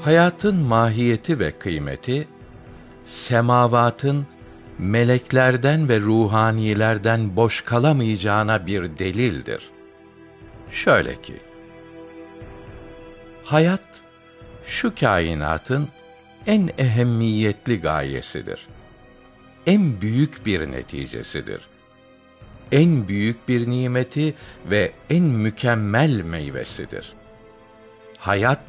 Hayatın mahiyeti ve kıymeti semavatın meleklerden ve ruhanilerden boş kalamayacağına bir delildir. Şöyle ki, hayat şu kainatın en ehemmiyetli gayesidir. En büyük bir neticesidir. En büyük bir nimeti ve en mükemmel meyvesidir. Hayat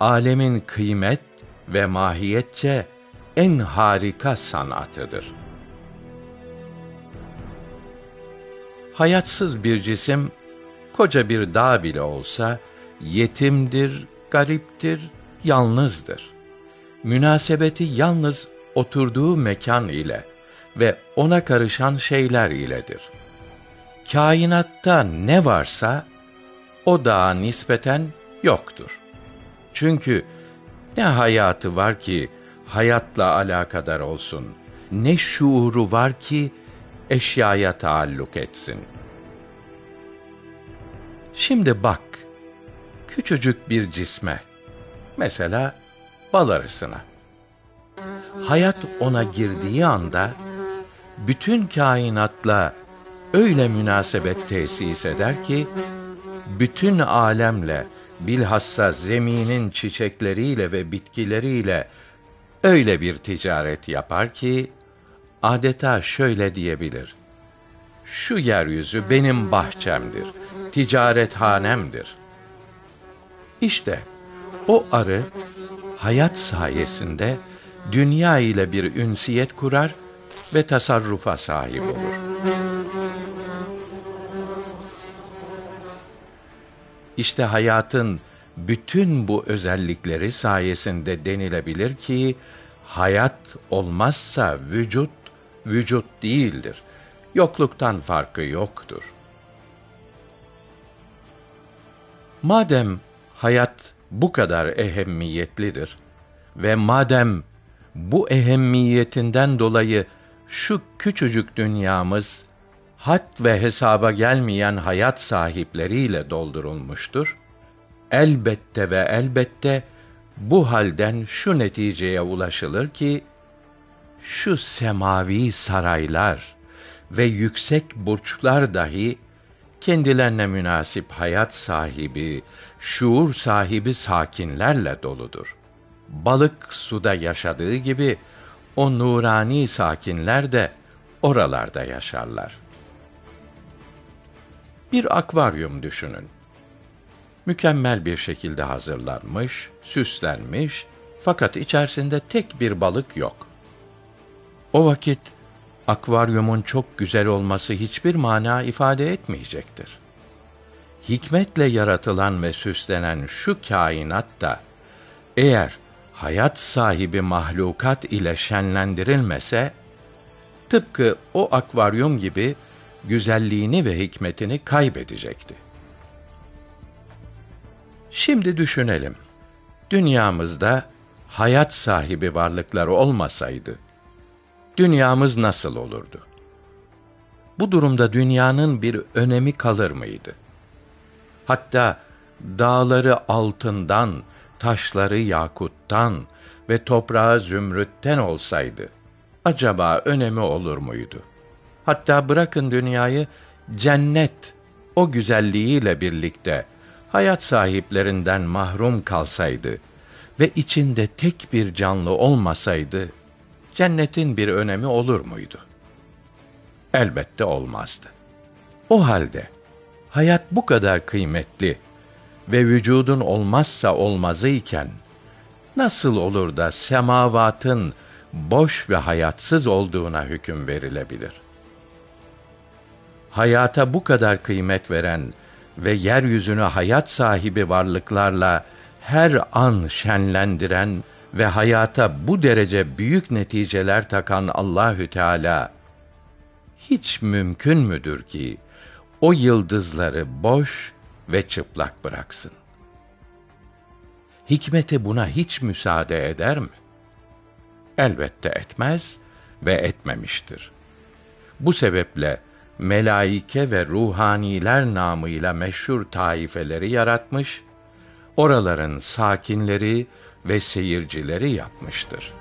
alemin kıymet ve mahiyetçe en harika sanatıdır. Hayatsız bir cisim koca bir dağ bile olsa yetimdir, gariptir, yalnızdır. Münasebeti yalnız oturduğu mekan ile ve ona karışan şeyler iledir. Kainatta ne varsa o dağa nispeten yoktur. Çünkü ne hayatı var ki hayatla alakadar olsun. Ne şuuru var ki eşyaya taalluk etsin. Şimdi bak, küçücük bir cisme, mesela bal arısına. Hayat ona girdiği anda, bütün kainatla öyle münasebet tesis eder ki, bütün alemle, bilhassa zeminin çiçekleriyle ve bitkileriyle öyle bir ticaret yapar ki adeta şöyle diyebilir. Şu yeryüzü benim bahçemdir, ticarethanemdir. İşte o arı hayat sayesinde dünya ile bir ünsiyet kurar ve tasarrufa sahip olur. İşte hayatın bütün bu özellikleri sayesinde denilebilir ki hayat olmazsa vücut vücut değildir. Yokluktan farkı yoktur. Madem hayat bu kadar ehemmiyetlidir ve madem bu ehemmiyetinden dolayı şu küçücük dünyamız had ve hesaba gelmeyen hayat sahipleriyle doldurulmuştur. Elbette ve elbette bu halden şu neticeye ulaşılır ki şu semavi saraylar ve yüksek burçlar dahi kendilerine münasip hayat sahibi, şuur sahibi sakinlerle doludur. Balık suda yaşadığı gibi o nurani sakinler de oralarda yaşarlar. Bir akvaryum düşünün. Mükemmel bir şekilde hazırlanmış, süslenmiş fakat içerisinde tek bir balık yok. O vakit akvaryumun çok güzel olması hiçbir mana ifade etmeyecektir. Hikmetle yaratılan ve süslenen şu kainat da eğer hayat sahibi mahlukat ile şenlendirilmese tıpkı o akvaryum gibi güzelliğini ve hikmetini kaybedecekti. Şimdi düşünelim. Dünyamızda hayat sahibi varlıklar olmasaydı dünyamız nasıl olurdu? Bu durumda dünyanın bir önemi kalır mıydı? Hatta dağları altından, taşları yakuttan ve toprağı zümrütten olsaydı acaba önemi olur muydu? Hatta bırakın dünyayı cennet o güzelliğiyle birlikte hayat sahiplerinden mahrum kalsaydı ve içinde tek bir canlı olmasaydı cennetin bir önemi olur muydu? Elbette olmazdı. O halde hayat bu kadar kıymetli ve vücudun olmazsa olmazı iken nasıl olur da semavatın boş ve hayatsız olduğuna hüküm verilebilir? Hayata bu kadar kıymet veren ve yeryüzünü hayat sahibi varlıklarla her an şenlendiren ve hayata bu derece büyük neticeler takan Allahü Teala hiç mümkün müdür ki o yıldızları boş ve çıplak bıraksın? Hikmeti buna hiç müsaade eder mi? Elbette etmez ve etmemiştir. Bu sebeple melaike ve ruhaniler namıyla meşhur taifeleri yaratmış, oraların sakinleri ve seyircileri yapmıştır.